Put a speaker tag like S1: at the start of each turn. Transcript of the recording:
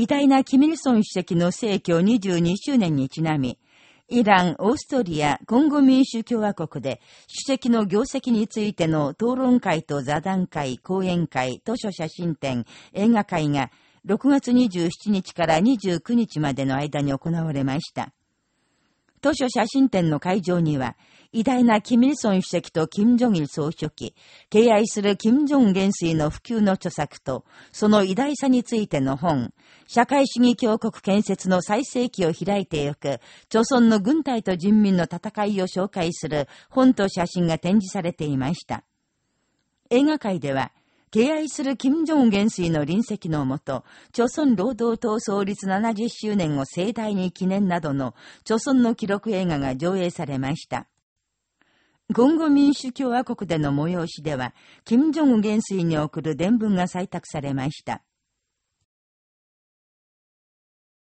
S1: 偉大なキミルソン主席の逝去22周年にちなみ、イラン、オーストリア、コンゴ民主共和国で、主席の業績についての討論会と座談会、講演会、図書写真展、映画会が、6月27日から29日までの間に行われました。図書写真展の会場には、偉大なキミルソン主席とキム・ジョギル総書記、敬愛するキム・ジョン元帥の普及の著作と、その偉大さについての本、社会主義強国建設の最盛期を開いてゆく、朝鮮の軍隊と人民の戦いを紹介する本と写真が展示されていました。映画界では、敬愛する金正恩元帥の臨席のもと、朝鮮労働党創立70周年を盛大に記念などの、朝鮮の記録映画が上映されました。今後民主共和国での催しでは、金正恩元帥に送る伝聞が採択されました。